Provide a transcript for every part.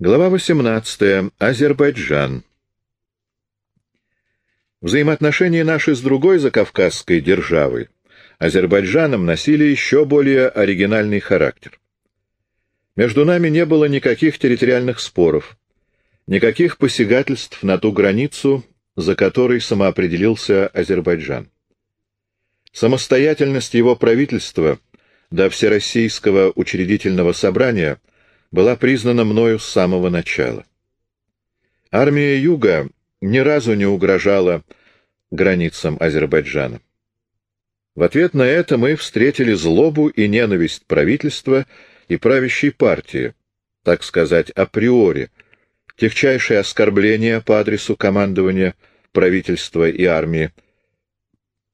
Глава 18. Азербайджан. Взаимоотношения наши с другой закавказской державой, Азербайджаном, носили еще более оригинальный характер. Между нами не было никаких территориальных споров, никаких посягательств на ту границу, за которой самоопределился Азербайджан. Самостоятельность его правительства до Всероссийского учредительного собрания была признана мною с самого начала. Армия Юга ни разу не угрожала границам Азербайджана. В ответ на это мы встретили злобу и ненависть правительства и правящей партии, так сказать, априори, техчайшее оскорбление по адресу командования правительства и армии,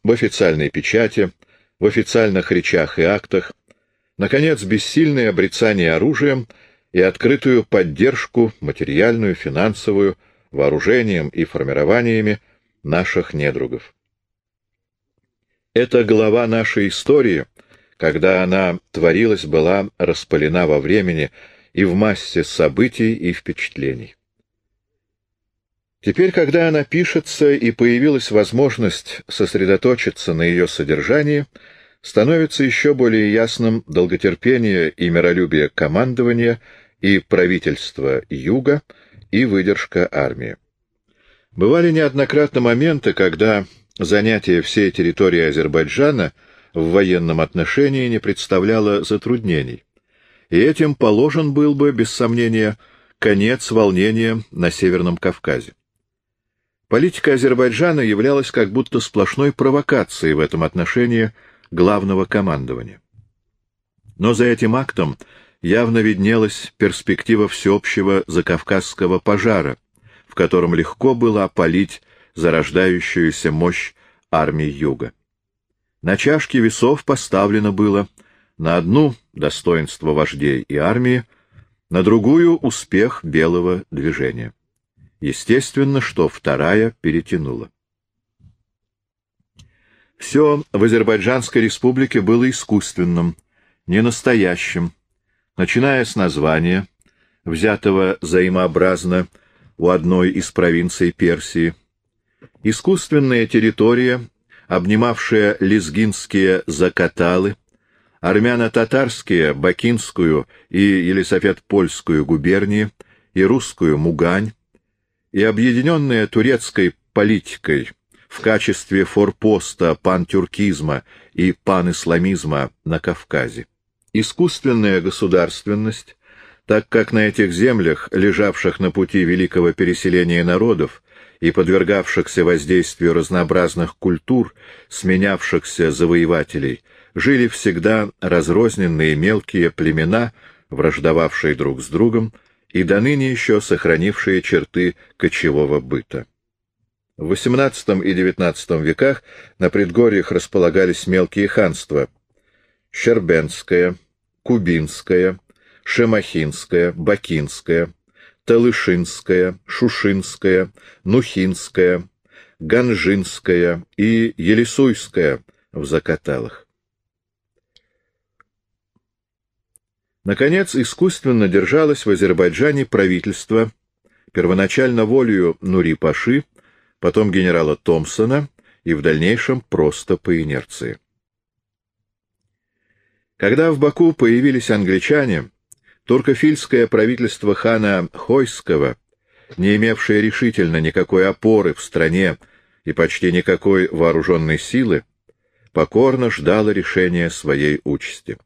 в официальной печати, в официальных речах и актах, наконец, бессильное обрицание оружием и открытую поддержку, материальную, финансовую, вооружением и формированиями наших недругов. Эта глава нашей истории, когда она творилась, была распылена во времени и в массе событий и впечатлений. Теперь, когда она пишется и появилась возможность сосредоточиться на ее содержании, становится еще более ясным долготерпение и миролюбие командования и правительства Юга и выдержка армии. Бывали неоднократно моменты, когда занятие всей территории Азербайджана в военном отношении не представляло затруднений, и этим положен был бы, без сомнения, конец волнения на Северном Кавказе. Политика Азербайджана являлась как будто сплошной провокацией в этом отношении главного командования. Но за этим актом явно виднелась перспектива всеобщего закавказского пожара, в котором легко было опалить зарождающуюся мощь армии Юга. На чашке весов поставлено было на одну достоинство вождей и армии, на другую — успех белого движения. Естественно, что вторая перетянула. Все в Азербайджанской республике было искусственным, ненастоящим, начиная с названия, взятого взаимообразно у одной из провинций Персии, искусственная территория, обнимавшая лезгинские закаталы, армяно-татарские, бакинскую и Елисафет-Польскую губернии и русскую Мугань, и объединенная турецкой политикой в качестве форпоста пантюркизма и панисламизма на Кавказе. Искусственная государственность, так как на этих землях, лежавших на пути великого переселения народов и подвергавшихся воздействию разнообразных культур, сменявшихся завоевателей, жили всегда разрозненные мелкие племена, враждовавшие друг с другом, и до ныне еще сохранившие черты кочевого быта. В XVIII и XIX веках на предгорьях располагались мелкие ханства — Щербенское, Кубинское, Шемахинское, Бакинское, Талышинское, Шушинское, Нухинское, Ганжинское и Елисуйское в Закаталах. Наконец, искусственно держалось в Азербайджане правительство, первоначально волею Нури-Паши, потом генерала Томпсона и в дальнейшем просто по инерции. Когда в Баку появились англичане, туркофильское правительство хана Хойского, не имевшее решительно никакой опоры в стране и почти никакой вооруженной силы, покорно ждало решения своей участи.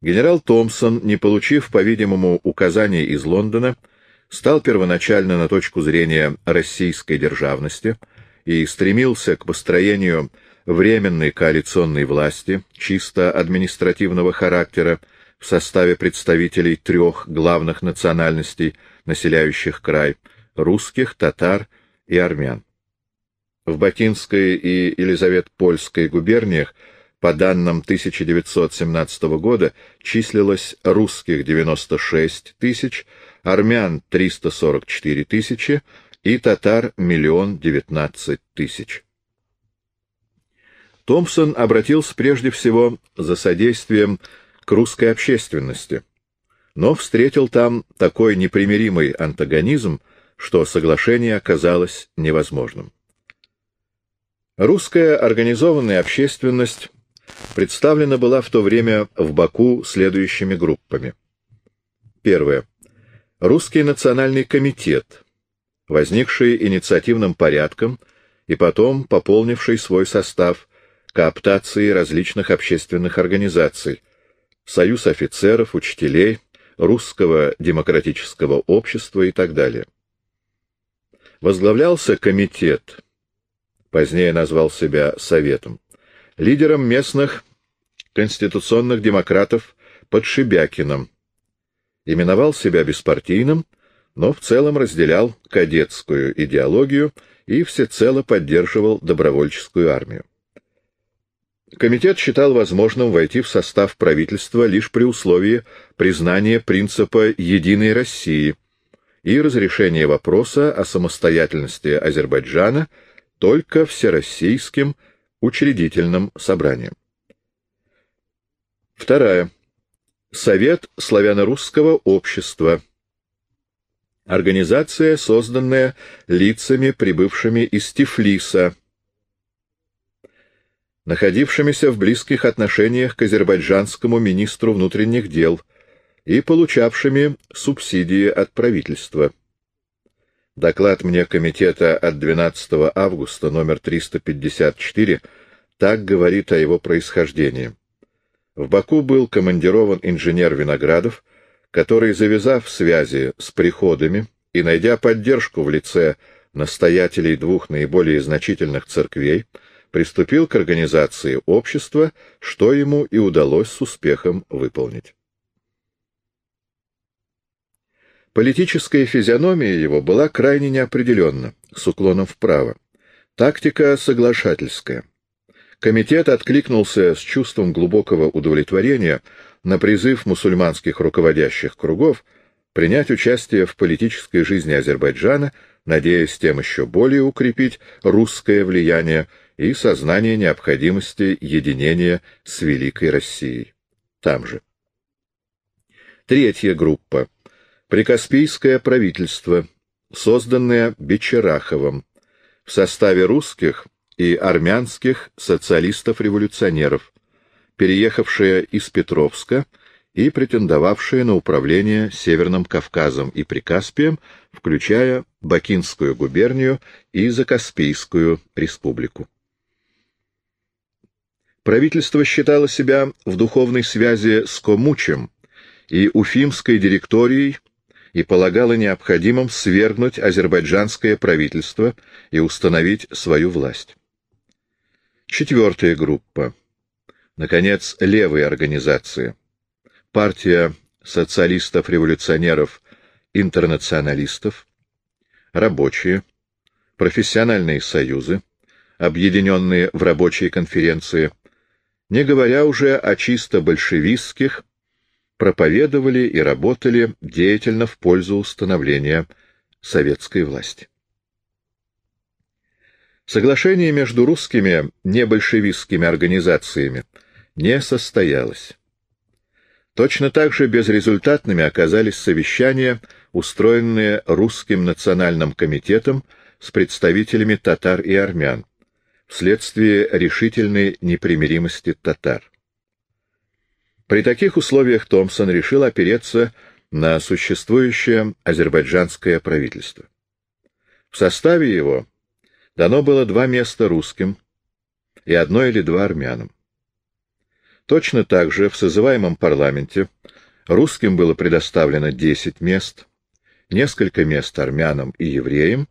Генерал Томпсон, не получив, по-видимому, указаний из Лондона, стал первоначально на точку зрения российской державности и стремился к построению временной коалиционной власти, чисто административного характера, в составе представителей трех главных национальностей, населяющих край — русских, татар и армян. В Бакинской и Елизавет-Польской губерниях по данным 1917 года числилось русских 96 тысяч, армян 344 тысячи и татар миллион девятнадцать тысяч. Томпсон обратился прежде всего за содействием к русской общественности. но встретил там такой непримиримый антагонизм, что соглашение оказалось невозможным. Русская организованная общественность представлена была в то время в Баку следующими группами. Первое. Русский национальный комитет, возникший инициативным порядком и потом пополнивший свой состав кооптации различных общественных организаций, Союз офицеров, учителей, Русского демократического общества и так далее. Возглавлялся комитет, позднее назвал себя Советом, лидером местных конституционных демократов Подшибякиным, именовал себя беспартийным, но в целом разделял кадетскую идеологию и всецело поддерживал добровольческую армию. Комитет считал возможным войти в состав правительства лишь при условии признания принципа «единой России» и разрешения вопроса о самостоятельности Азербайджана только всероссийским учредительным собранием. Вторая. Совет славяно-русского общества. Организация, созданная лицами, прибывшими из Тифлиса, находившимися в близких отношениях к азербайджанскому министру внутренних дел и получавшими субсидии от правительства. Доклад мне комитета от 12 августа номер 354 так говорит о его происхождении. В Баку был командирован инженер Виноградов, который, завязав связи с приходами и найдя поддержку в лице настоятелей двух наиболее значительных церквей, приступил к организации общества, что ему и удалось с успехом выполнить. Политическая физиономия его была крайне неопределенна, с уклоном вправо. Тактика соглашательская. Комитет откликнулся с чувством глубокого удовлетворения на призыв мусульманских руководящих кругов принять участие в политической жизни Азербайджана, надеясь тем еще более укрепить русское влияние и сознание необходимости единения с Великой Россией. Там же. Третья группа. Прикаспийское правительство, созданное Бечераховым в составе русских и армянских социалистов-революционеров, переехавшее из Петровска и претендовавшее на управление Северным Кавказом и Прикаспием, включая Бакинскую губернию и Закаспийскую республику. Правительство считало себя в духовной связи с Комучем и Уфимской директорией и полагало необходимым свергнуть азербайджанское правительство и установить свою власть. Четвертая группа. Наконец, левые организации. Партия социалистов-революционеров-интернационалистов, рабочие, профессиональные союзы, объединенные в рабочие конференции, не говоря уже о чисто большевистских, проповедовали и работали деятельно в пользу установления советской власти. Соглашение между русскими небольшевистскими организациями не состоялось. Точно так же безрезультатными оказались совещания, устроенные Русским национальным комитетом с представителями татар и армян, вследствие решительной непримиримости татар. При таких условиях Томпсон решил опереться на существующее азербайджанское правительство. В составе его дано было два места русским и одно или два армянам. Точно так же в созываемом парламенте русским было предоставлено 10 мест, несколько мест армянам и евреям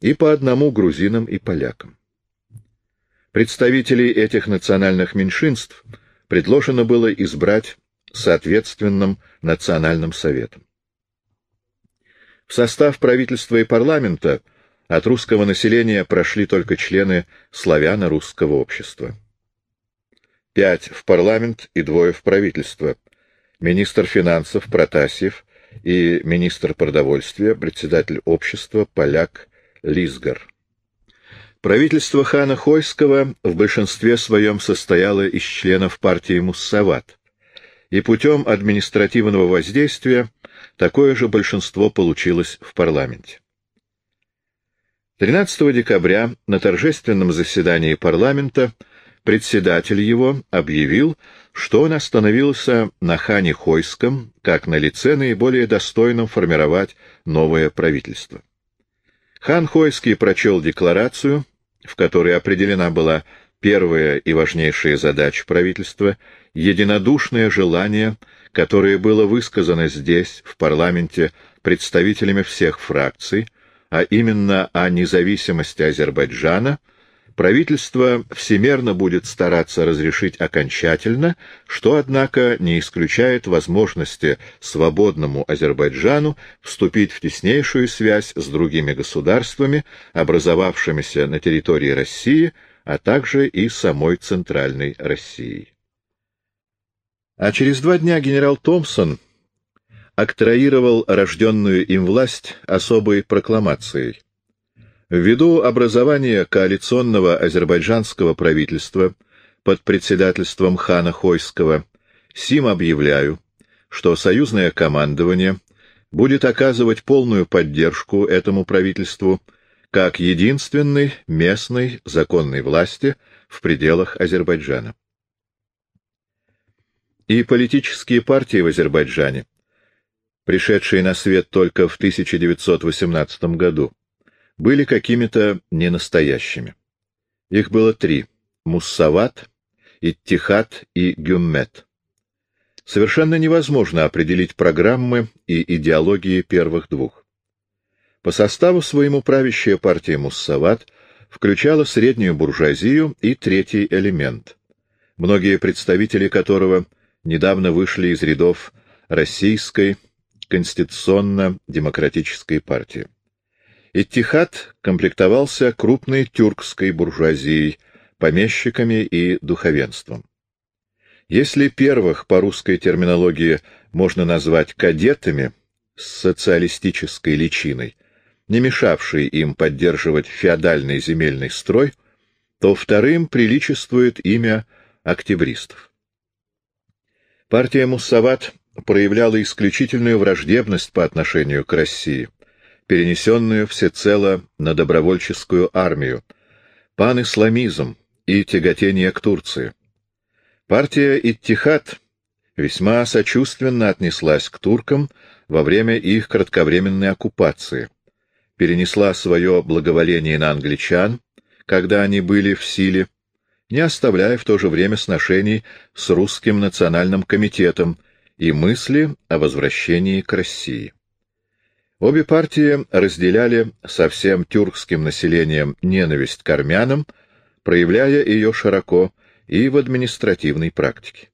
и по одному грузинам и полякам. Представителей этих национальных меньшинств предложено было избрать соответственным национальным советом. В состав правительства и парламента от русского населения прошли только члены славяно-русского общества. Пять в парламент и двое в правительство. Министр финансов Протасьев и министр продовольствия, председатель общества поляк Лизгар. Правительство хана Хойского в большинстве своем состояло из членов партии Муссават, и путем административного воздействия такое же большинство получилось в парламенте. 13 декабря на торжественном заседании парламента председатель его объявил, что он остановился на хане Хойском как на лице наиболее достойном формировать новое правительство. Хан Хойский прочел декларацию, в которой определена была первая и важнейшая задача правительства — единодушное желание, которое было высказано здесь, в парламенте, представителями всех фракций, а именно о независимости Азербайджана — правительство всемерно будет стараться разрешить окончательно, что, однако, не исключает возможности свободному Азербайджану вступить в теснейшую связь с другими государствами, образовавшимися на территории России, а также и самой Центральной России. А через два дня генерал Томпсон октроировал рожденную им власть особой прокламацией — Ввиду образования коалиционного азербайджанского правительства под председательством хана Хойского, сим объявляю, что союзное командование будет оказывать полную поддержку этому правительству как единственной местной законной власти в пределах Азербайджана. И политические партии в Азербайджане, пришедшие на свет только в 1918 году, были какими-то ненастоящими. Их было три — Муссават, Иттихат и Гюммет. Совершенно невозможно определить программы и идеологии первых двух. По составу своему правящая партия Муссават включала среднюю буржуазию и третий элемент, многие представители которого недавно вышли из рядов Российской конституционно-демократической партии. Иттихад комплектовался крупной тюркской буржуазией, помещиками и духовенством. Если первых по русской терминологии можно назвать кадетами с социалистической личиной, не мешавшей им поддерживать феодальный земельный строй, то вторым приличествует имя октябристов. Партия Муссават проявляла исключительную враждебность по отношению к России – перенесенную всецело на добровольческую армию, пан-исламизм и тяготение к Турции. Партия Иттихад весьма сочувственно отнеслась к туркам во время их кратковременной оккупации, перенесла свое благоволение на англичан, когда они были в силе, не оставляя в то же время сношений с русским национальным комитетом и мысли о возвращении к России. Обе партии разделяли со всем тюркским населением ненависть к армянам, проявляя ее широко и в административной практике.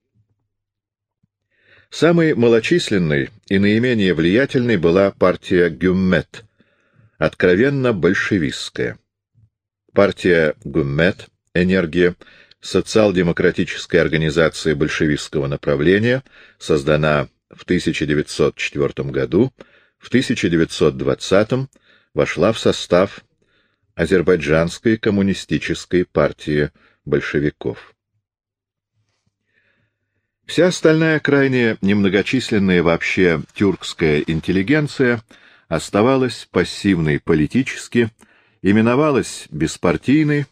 Самой малочисленной и наименее влиятельной была партия Гюммет, откровенно большевистская. Партия Гюммет, энергия, социал-демократическая организация большевистского направления, создана в 1904 году, в 1920-м вошла в состав Азербайджанской коммунистической партии большевиков. Вся остальная крайне немногочисленная вообще тюркская интеллигенция оставалась пассивной политически, именовалась беспартийной,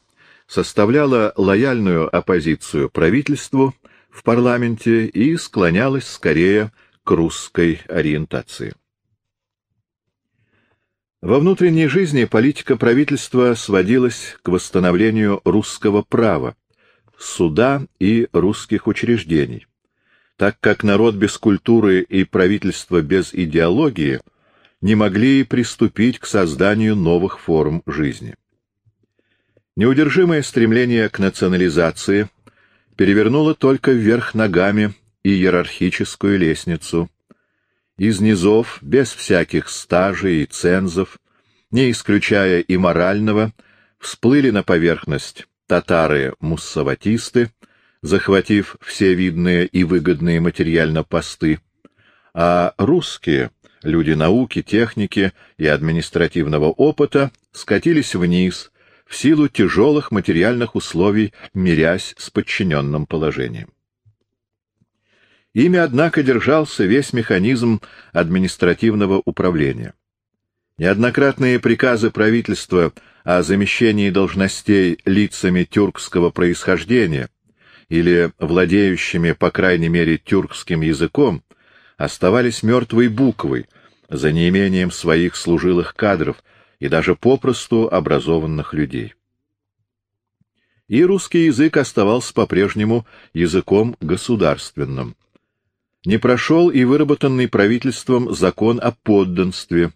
составляла лояльную оппозицию правительству в парламенте и склонялась скорее к русской ориентации. Во внутренней жизни политика правительства сводилась к восстановлению русского права, суда и русских учреждений, так как народ без культуры и правительство без идеологии не могли приступить к созданию новых форм жизни. Неудержимое стремление к национализации перевернуло только вверх ногами иерархическую лестницу, из низов, без всяких стажей и цензов, не исключая и морального, всплыли на поверхность татары-муссаватисты, захватив все видные и выгодные материально посты, а русские, люди науки, техники и административного опыта, скатились вниз, в силу тяжелых материальных условий, мирясь с подчиненным положением. Ими, однако, держался весь механизм административного управления. Неоднократные приказы правительства о замещении должностей лицами тюркского происхождения или владеющими, по крайней мере, тюркским языком, оставались мертвой буквой, за неимением своих служилых кадров и даже попросту образованных людей. И русский язык оставался по-прежнему языком государственным. Не прошел и выработанный правительством закон о подданстве,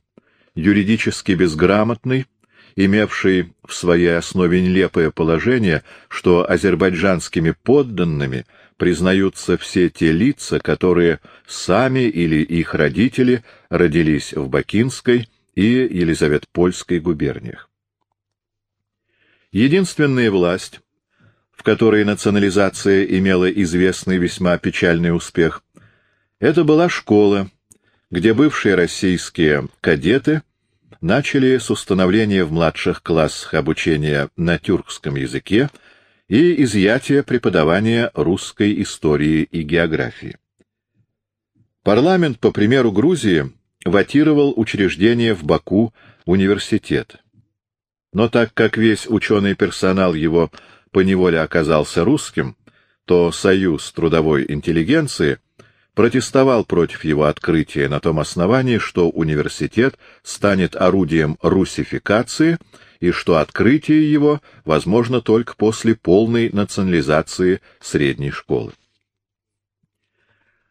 юридически безграмотный, имевший в своей основе нелепое положение, что азербайджанскими подданными признаются все те лица, которые сами или их родители родились в Бакинской и Елизаветпольской губерниях. Единственная власть, в которой национализация имела известный весьма печальный успех, это была школа, где бывшие российские кадеты начали с установления в младших классах обучения на тюркском языке и изъятия преподавания русской истории и географии. Парламент, по примеру Грузии, ватировал учреждение в Баку университет. Но так как весь ученый персонал его поневоле оказался русским, то Союз трудовой интеллигенции протестовал против его открытия на том основании, что университет станет орудием русификации и что открытие его возможно только после полной национализации средней школы.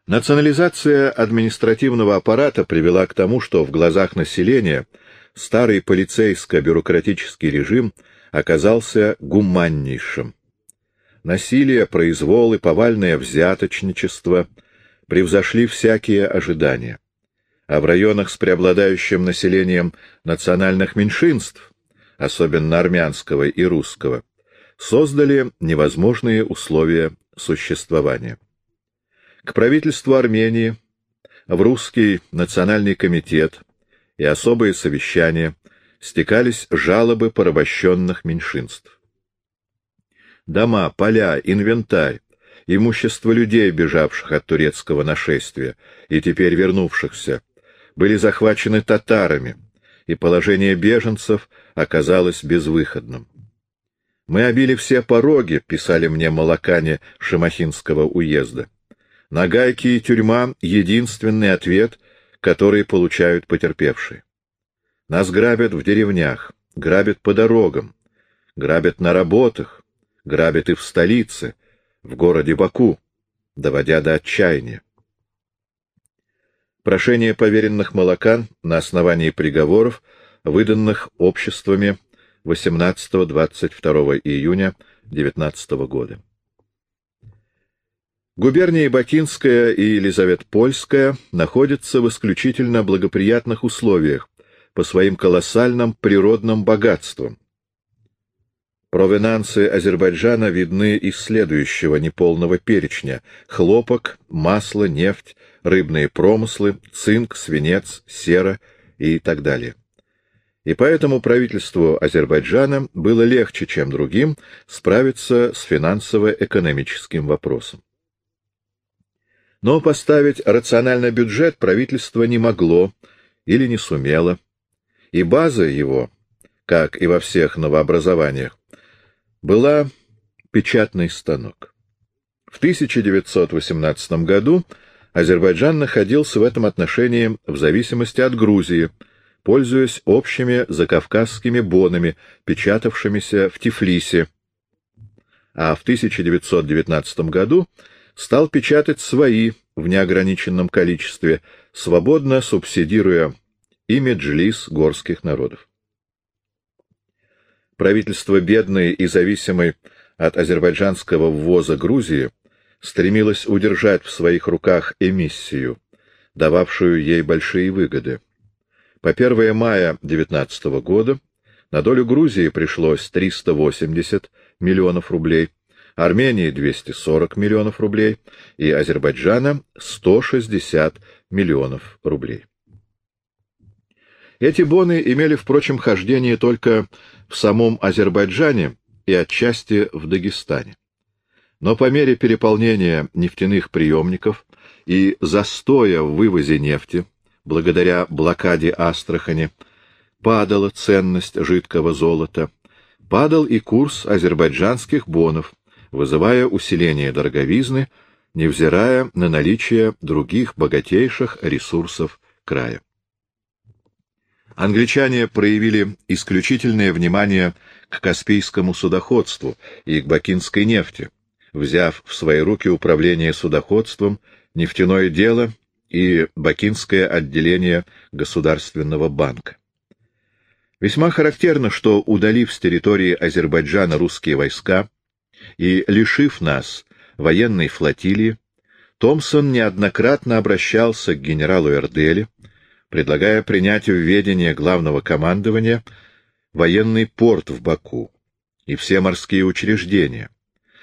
Национализация административного аппарата привела к тому, что в глазах населения старый полицейско-бюрократический режим оказался гуманнейшим. Насилие, произвол и повальное взяточничество превзошли всякие ожидания. А в районах с преобладающим населением национальных меньшинств, особенно армянского и русского, создали невозможные условия существования. К правительству Армении, в русский национальный комитет и особые совещания стекались жалобы порабощенных меньшинств. Дома, поля, инвентарь, имущество людей, бежавших от турецкого нашествия и теперь вернувшихся, были захвачены татарами, и положение беженцев оказалось безвыходным. «Мы обили все пороги», — писали мне молокане Шамахинского уезда. Нагайки и тюрьма — единственный ответ, который получают потерпевшие. Нас грабят в деревнях, грабят по дорогам, грабят на работах, грабят и в столице, в городе Баку, доводя до отчаяния. Прошение поверенных молокан на основании приговоров, выданных обществами 18-22 июня 19 года. Губернии Бакинская и Елизаветпольская находятся в исключительно благоприятных условиях по своим колоссальным природным богатствам. Провинансы Азербайджана видны из следующего неполного перечня — хлопок, масло, нефть, рыбные промыслы, цинк, свинец, сера и так далее. И поэтому правительству Азербайджана было легче, чем другим, справиться с финансово-экономическим вопросом. Но поставить рациональный бюджет правительство не могло или не сумело, и база его, как и во всех новообразованиях, была печатный станок. В 1918 году Азербайджан находился в этом отношении в зависимости от Грузии, пользуясь общими закавказскими бонами, печатавшимися в Тифлисе, а в 1919 году стал печатать свои в неограниченном количестве, свободно субсидируя и меджлис горских народов. Правительство бедной и зависимой от азербайджанского ввоза Грузии стремилось удержать в своих руках эмиссию, дававшую ей большие выгоды. По 1 мая 19 года на долю Грузии пришлось 380 миллионов рублей, Армении 240 миллионов рублей и Азербайджана 160 миллионов рублей. Эти боны имели, впрочем, хождение только в самом Азербайджане и отчасти в Дагестане. Но по мере переполнения нефтяных приемников и застоя в вывозе нефти, благодаря блокаде Астрахани, падала ценность жидкого золота, падал и курс азербайджанских бонов, вызывая усиление дороговизны, невзирая на наличие других богатейших ресурсов края. Англичане проявили исключительное внимание к Каспийскому судоходству и к бакинской нефти, взяв в свои руки управление судоходством, нефтяное дело и бакинское отделение Государственного банка. Весьма характерно, что, удалив с территории Азербайджана русские войска и лишив нас военной флотилии, Томпсон неоднократно обращался к генералу Эрдели, предлагая принять в ведение главного командования военный порт в Баку и все морские учреждения,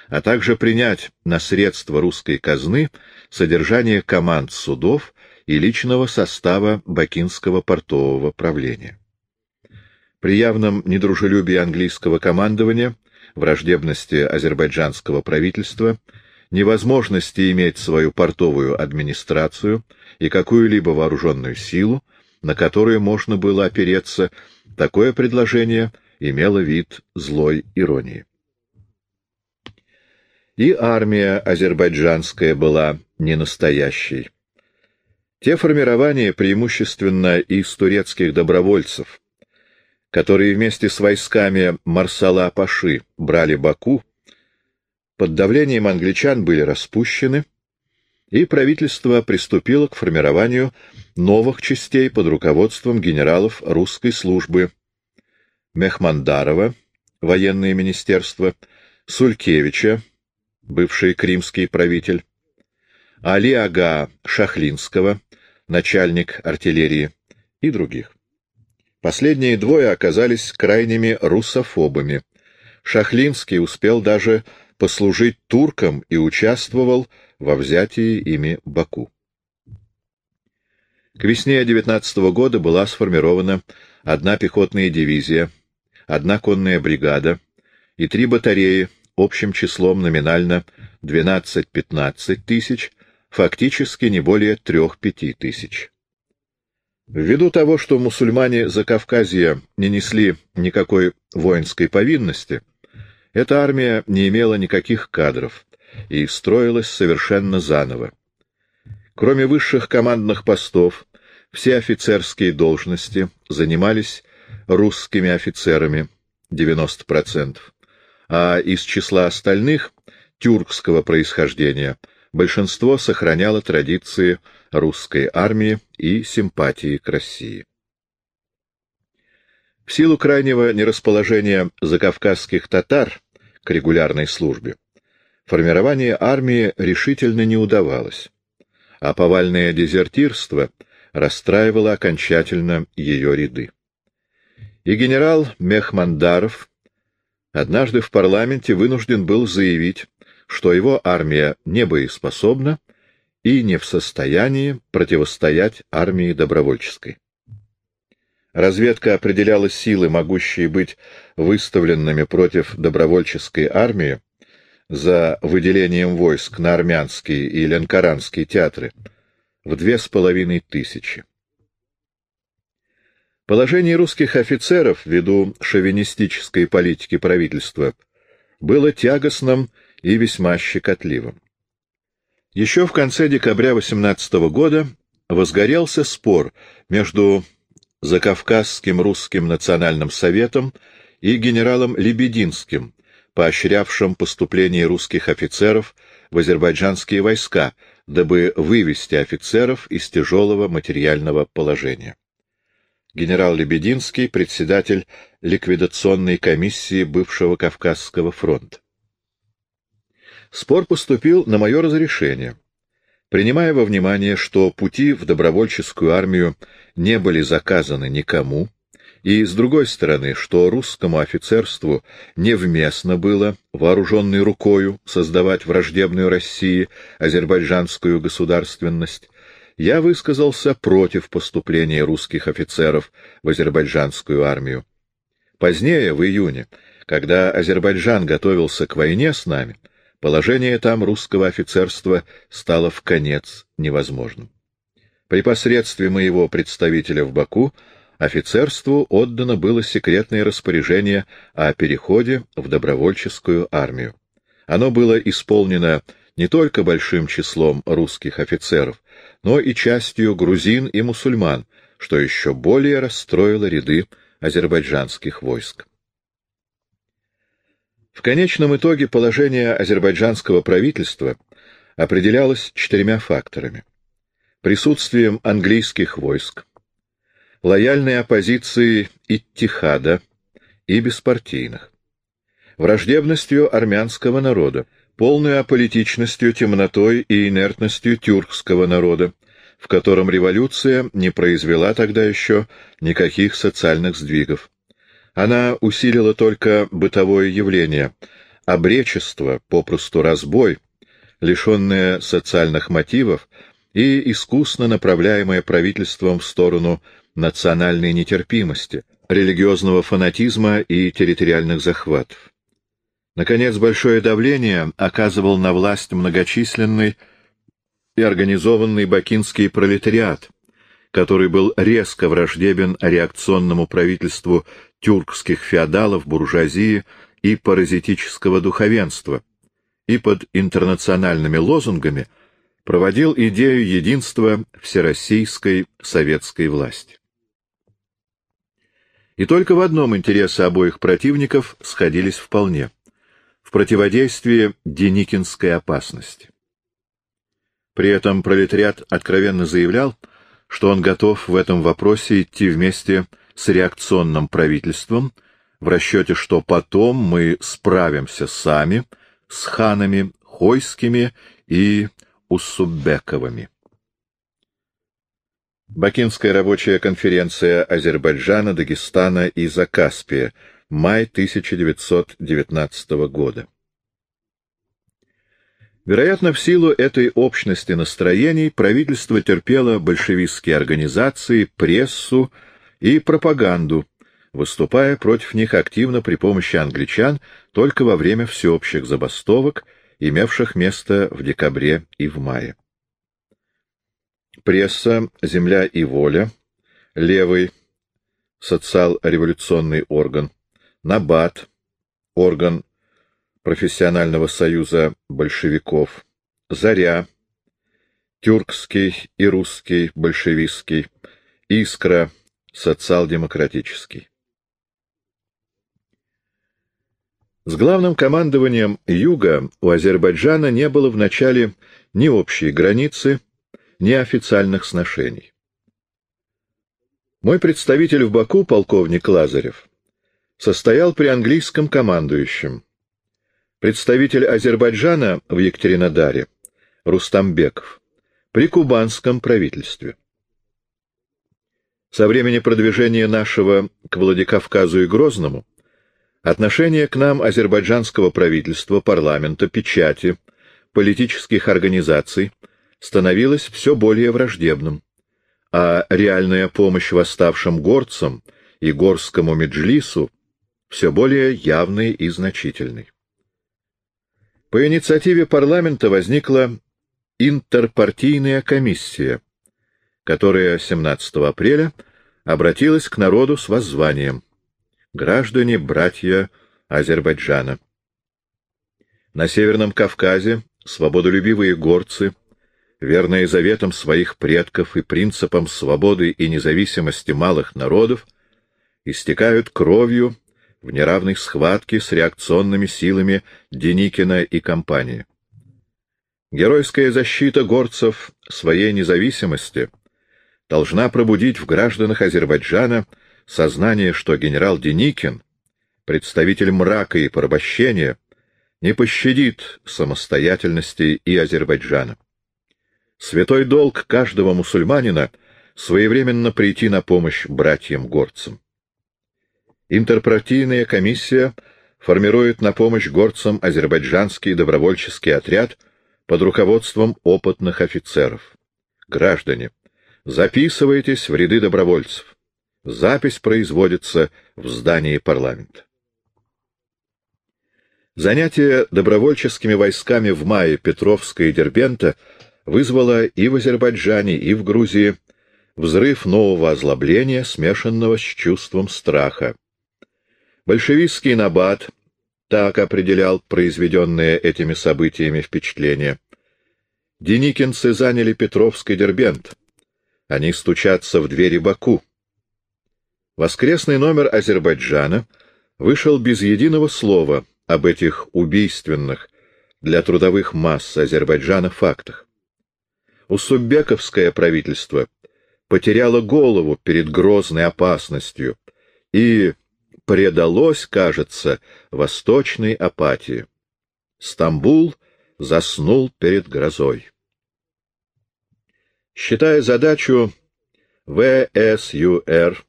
а также принять на средства русской казны содержание команд судов и личного состава Бакинского портового правления. При явном недружелюбии английского командования, враждебности азербайджанского правительства, невозможности иметь свою портовую администрацию и какую-либо вооруженную силу, на которую можно было опереться, такое предложение имело вид злой иронии. И армия азербайджанская была не настоящей. Те формирования преимущественно из турецких добровольцев, которые вместе с войсками Марсала Паши брали Баку, под давлением англичан были распущены, и правительство приступило к формированию новых частей под руководством генералов русской службы Мехмандарова, военное министерство, Сулькевича, бывший кримский правитель, Али-ага Шахлинского, начальник артиллерии и других. Последние двое оказались крайними русофобами. Шахлинский успел даже послужить туркам и участвовал во взятии ими Баку. К весне 19 года была сформирована одна пехотная дивизия, одна конная бригада и три батареи общим числом номинально 12-15 тысяч, фактически не более 3-5 тысяч. Ввиду того, что мусульмане Закавказья не несли никакой воинской повинности, эта армия не имела никаких кадров и строилась совершенно заново. Кроме высших командных постов, все офицерские должности занимались русскими офицерами 90%, а из числа остальных тюркского происхождения большинство сохраняло традиции русской армии и симпатии к России. В силу крайнего нерасположения закавказских татар к регулярной службе, формирование армии решительно не удавалось, а повальное дезертирство расстраивало окончательно ее ряды. И генерал Мехмандаров однажды в парламенте вынужден был заявить, что его армия не боеспособна и не в состоянии противостоять армии добровольческой. Разведка определяла силы, могущие быть выставленными против добровольческой армии за выделением войск на армянские и ленкоранские театры в две с половиной тысячи. Положение русских офицеров ввиду шовинистической политики правительства было тягостным и весьма щекотливым. Еще в конце декабря 18 года возгорелся спор между Закавказским русским национальным советом и генералом Лебединским, поощрявшим поступление русских офицеров в азербайджанские войска, дабы вывести офицеров из тяжелого материального положения. Генерал Лебединский, председатель ликвидационной комиссии бывшего Кавказского фронта. Спор поступил на мое разрешение. Принимая во внимание, что пути в добровольческую армию не были заказаны никому, и, с другой стороны, что русскому офицерству невместно было, вооруженной рукою, создавать враждебную России азербайджанскую государственность, я высказался против поступления русских офицеров в азербайджанскую армию. Позднее, в июне, когда Азербайджан готовился к войне с нами, положение там русского офицерства стало в конец невозможным. При посредстве моего представителя в Баку офицерству отдано было секретное распоряжение о переходе в добровольческую армию. Оно было исполнено не только большим числом русских офицеров, но и частью грузин и мусульман, что еще более расстроило ряды азербайджанских войск. В конечном итоге положение азербайджанского правительства определялось четырьмя факторами. Присутствием английских войск, лояльной оппозиции Иттихада и беспартийных, враждебностью армянского народа, полной аполитичностью, темнотой и инертностью тюркского народа, в котором революция не произвела тогда еще никаких социальных сдвигов. Она усилила только бытовое явление, обречество, попросту разбой, лишенное социальных мотивов и искусно направляемое правительством в сторону национальной нетерпимости, религиозного фанатизма и территориальных захватов. Наконец, большое давление оказывал на власть многочисленный и организованный бакинский пролетариат, который был резко враждебен реакционному правительству тюркских феодалов, буржуазии и паразитического духовенства, и под интернациональными лозунгами проводил идею единства всероссийской советской власти. И только в одном интересы обоих противников сходились вполне — в противодействии Деникинской опасности. При этом пролетариат откровенно заявлял, что он готов в этом вопросе идти вместе с реакционным правительством в расчете, что потом мы справимся сами с ханами Хойскими и Уссубековыми. Бакинская рабочая конференция Азербайджана, Дагестана и Закаспия — май 1919 года. Вероятно, в силу этой общности настроений правительство терпело большевистские организации, прессу и пропаганду, выступая против них активно при помощи англичан только во время всеобщих забастовок, имевших место в декабре и в мае. Пресса «Земля и воля», левый социал-революционный орган, Набат, орган профессионального союза большевиков, Заря, тюркский и русский большевистский, Искра, социал-демократический. С главным командованием Юга у Азербайджана не было в начале ни общей границы, ни официальных сношений. Мой представитель в Баку, полковник Лазарев, состоял при английском командующем. Представитель Азербайджана в Екатеринодаре, Рустамбеков, при кубанском правительстве. Со времени продвижения нашего к Владикавказу и Грозному отношение к нам азербайджанского правительства, парламента, печати, политических организаций становилось все более враждебным, а реальная помощь восставшим горцам и горскому меджлису все более явной и значительной. По инициативе парламента возникла интерпартийная комиссия, которая 17 апреля обратилась к народу с воззванием «Граждане, братья Азербайджана». На Северном Кавказе свободолюбивые горцы, верные заветам своих предков и принципам свободы и независимости малых народов, истекают кровью в неравной схватке с реакционными силами Деникина и компании. Геройская защита горцев своей независимости должна пробудить в гражданах Азербайджана сознание, что генерал Деникин, представитель мрака и порабощения, не пощадит самостоятельности и Азербайджана. Святой долг каждого мусульманина — своевременно прийти на помощь братьям-горцам. Интерпартийная комиссия формирует на помощь горцам азербайджанский добровольческий отряд под руководством опытных офицеров. Граждане, записывайтесь в ряды добровольцев. Запись производится в здании парламента. Занятие добровольческими войсками в мае Петровска и Дербента вызвало и в Азербайджане, и в Грузии взрыв нового озлобления, смешанного с чувством страха. Большевистский набат так определял произведенные этими событиями впечатления. Деникинцы заняли Петровский Дербент. Они стучатся в двери Баку. Воскресный номер Азербайджана вышел без единого слова об этих убийственных для трудовых масс Азербайджана фактах. Усуббековское правительство потеряло голову перед грозной опасностью и предалось, кажется, восточной апатии. Стамбул заснул перед грозой. Считая задачу ВСЮР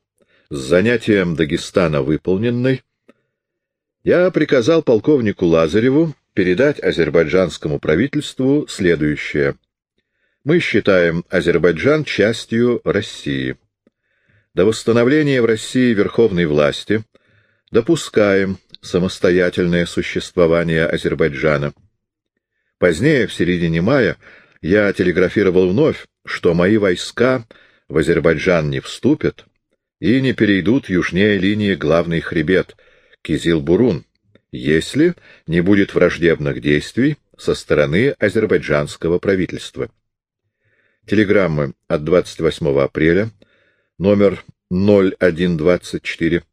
с занятием Дагестана выполненной, я приказал полковнику Лазареву передать азербайджанскому правительству следующее. Мы считаем Азербайджан частью России. До восстановления в России верховной власти допускаем самостоятельное существование Азербайджана. Позднее, в середине мая, я телеграфировал вновь, что мои войска в Азербайджан не вступят и не перейдут южнее линии главный хребет Кизил-Бурун, если не будет враждебных действий со стороны азербайджанского правительства. Телеграммы от 28 апреля, номер 0124,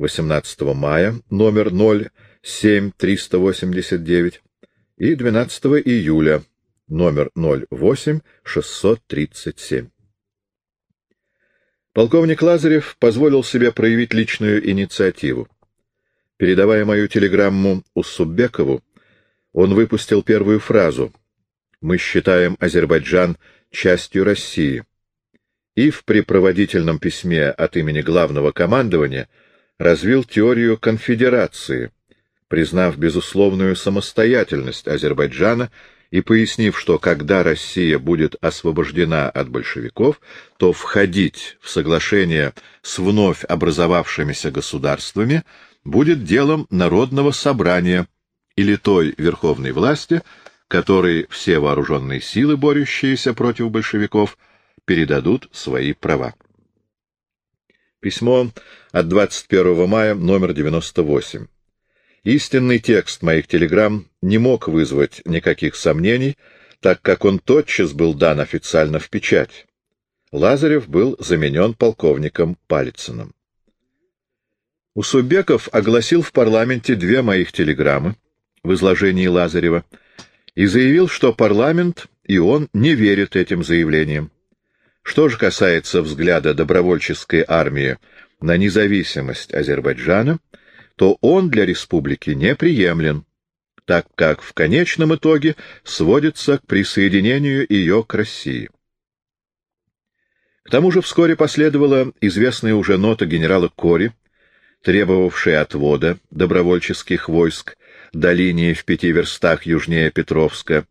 18 мая, номер 07389 и 12 июля, номер 08637. Полковник Лазарев позволил себе проявить личную инициативу. Передавая мою телеграмму Уссубекову, он выпустил первую фразу «Мы считаем Азербайджан частью России» и в припроводительном письме от имени главного командования развил теорию конфедерации, признав безусловную самостоятельность Азербайджана и пояснив, что когда Россия будет освобождена от большевиков, то входить в соглашение с вновь образовавшимися государствами будет делом народного собрания или той верховной власти, которой все вооруженные силы, борющиеся против большевиков, передадут свои права. Письмо от 21 мая, номер 98. Истинный текст моих телеграмм не мог вызвать никаких сомнений, так как он тотчас был дан официально в печать. Лазарев был заменен полковником Палицыным. Усубеков огласил в парламенте две моих телеграммы в изложении Лазарева и заявил, что парламент и он не верят этим заявлениям. Что же касается взгляда добровольческой армии на независимость Азербайджана, то он для республики неприемлем, так как в конечном итоге сводится к присоединению ее к России. К тому же вскоре последовала известная уже нота генерала Кори, требовавшая отвода добровольческих войск до линии в пяти верстах южнее Петровска,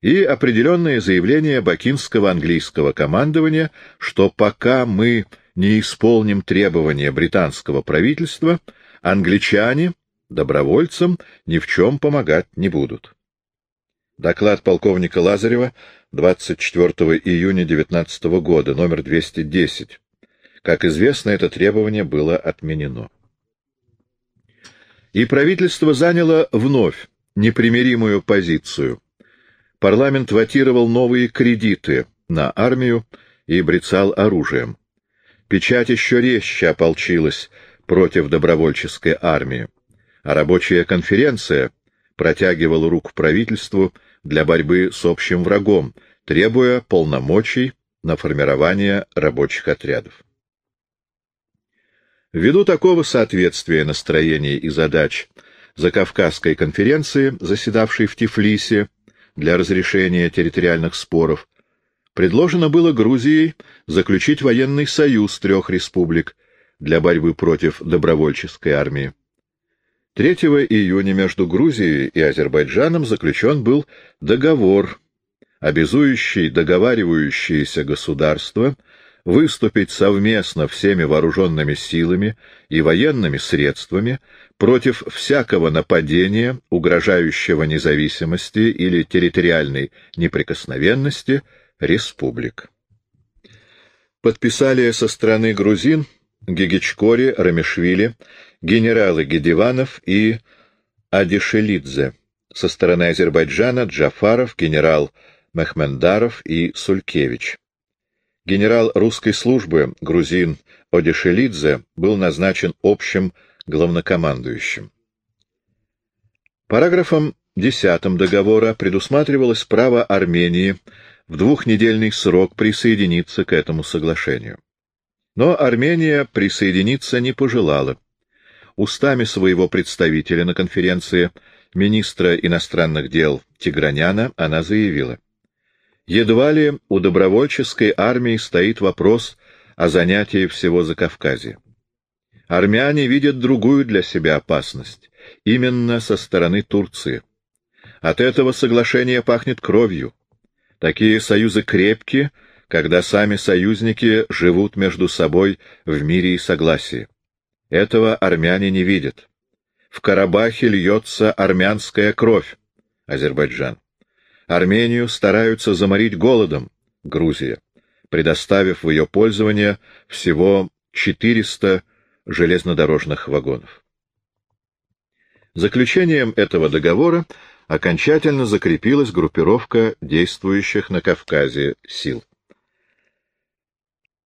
и определенное заявление бакинского английского командования, что пока мы не исполним требования британского правительства, англичане добровольцам ни в чем помогать не будут. Доклад полковника Лазарева 24 июня 19 года, номер 210. Как известно, это требование было отменено. И правительство заняло вновь непримиримую позицию. Парламент ватировал новые кредиты на армию и брецал оружием. Печать еще резче ополчилась против добровольческой армии, а рабочая конференция протягивала руку правительству для борьбы с общим врагом, требуя полномочий на формирование рабочих отрядов. Ввиду такого соответствия настроений и задач Закавказской конференции, заседавшей в Тифлисе для разрешения территориальных споров, предложено было Грузией заключить военный союз трех республик для борьбы против добровольческой армии. 3 июня между Грузией и Азербайджаном заключен был договор, обязующий договаривающиеся государства выступить совместно всеми вооруженными силами и военными средствами против всякого нападения, угрожающего независимости или территориальной неприкосновенности республик. Подписали со стороны грузин Гигичкори, Рамишвили, генералы Гедиванов и Адишелидзе, со стороны Азербайджана Джафаров, генерал Мехмендаров и Сулькевич. Генерал русской службы грузин Одишелидзе был назначен общим главнокомандующим. Параграфом 10 договора предусматривалось право Армении в двухнедельный срок присоединиться к этому соглашению. Но Армения присоединиться не пожелала. Устами своего представителя на конференции министра иностранных дел Тиграняна она заявила — Едва ли у добровольческой армии стоит вопрос о занятии всего Закавказья. Армяне видят другую для себя опасность, именно со стороны Турции. От этого соглашения пахнет кровью. Такие союзы крепки, когда сами союзники живут между собой в мире и согласии. Этого армяне не видят. В Карабахе льется армянская кровь, Азербайджан. Армению стараются заморить голодом, Грузия, предоставив в ее пользование всего 400 железнодорожных вагонов. Заключением этого договора окончательно закрепилась группировка действующих на Кавказе сил.